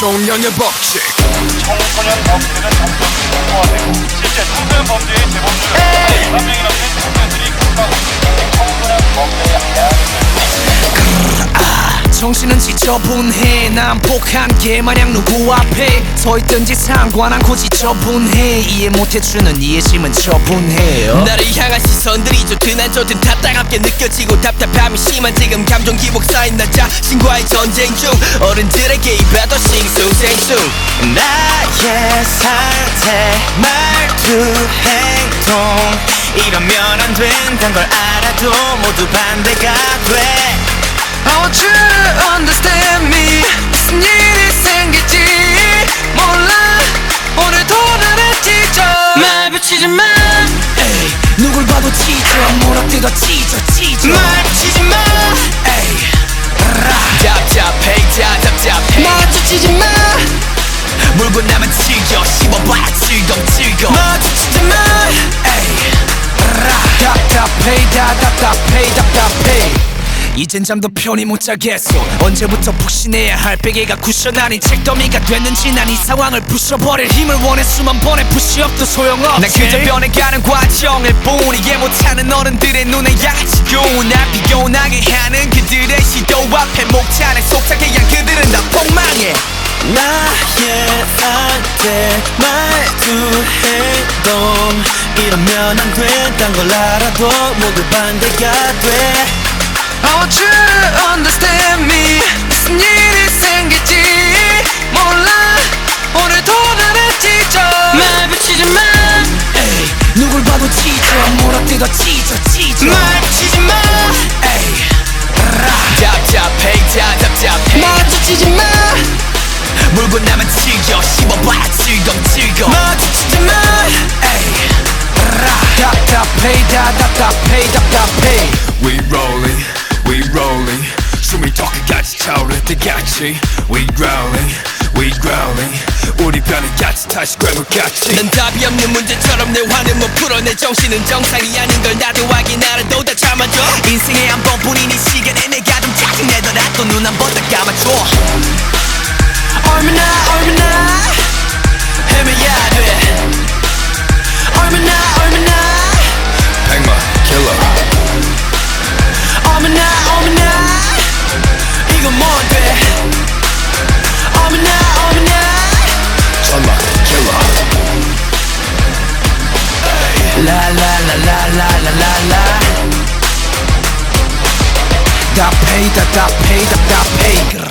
청년의 법칙 청소년 범죄는 점점 증 정신은 지저분해. 난 폭한 개 마냥 누구 앞에 서있든지 상관 않고 지저분해. 이해 못해주는 이해심은 처분해요. 나를 향한 시선들이 좋든 안 좋든 다 따갑게 느껴지고 답답함이 심한 지금 감정 기복 쌓인 나 자신과의 전쟁 중 어른들에게 입에도 싱숭생숭. 나의 상태 말투 행동. 이러면 안 된단 걸 알아도 모두 반대가 돼 I want you to understand me? 무슨 일이 생길지 몰라. 오늘도 나를 찢어 말 붙이지 마. 에이, 누굴 봐도 찢어 물어뜯어 찢어 찢어 말 붙이지 마. 에이, 답답해 다 답답해. 마주치지 마. 물고 나면 즐겨. 씹어봐야 즐거움 즐거움 마주치지 마. 에이, 답답해 다 답답해 답답해 이젠 잠도 편히 못 자겠어 언제부터 푹신해야 할 베개가 쿠션 아닌 책더미가 됐는지 난 이 상황을 부숴버릴 힘을 원해 수만 번의 푸시업도 소용없지. 난 그저 변해가는 과정을 뿐 이해 못하는 어른들의 눈에 야치고 날 비교나게 하는 그들의 시도 앞에 목차를 속삭이야 그들은 다 폭망해. 나의 상태 말투 행동 이러면 안 된단 걸 알아도 모두 반대가 돼 Want you to understand me? 무슨 일이 생길지 몰라. 오늘도 나를 찢어 말 붙이지 마. 에이, 누굴 봐도 찢어 물어뜯어 찢어 찢어. 말 붙이지 마. 에이, 답답해 다 답답해. 마주치지 마. 물고 나면 즐겨. 씹어봐야 즐거움 마주치지 마. 에이, 답답해 다 답답해 답답해 같이 We growling, we growling. 우리 편이 같이 다시 괴물같이. 난 답이 없는 문제처럼 내 화는 못 풀어. 내 정신은 정상이 아닌 걸 나도 확인. 알아도 다 참아줘. 인생에 한 번뿐인 이 시간에 내가 좀 짜증내더라도 눈한번더 감아줘. 얼마나 얼마나 라라라라라라라 답해 답답해 답답해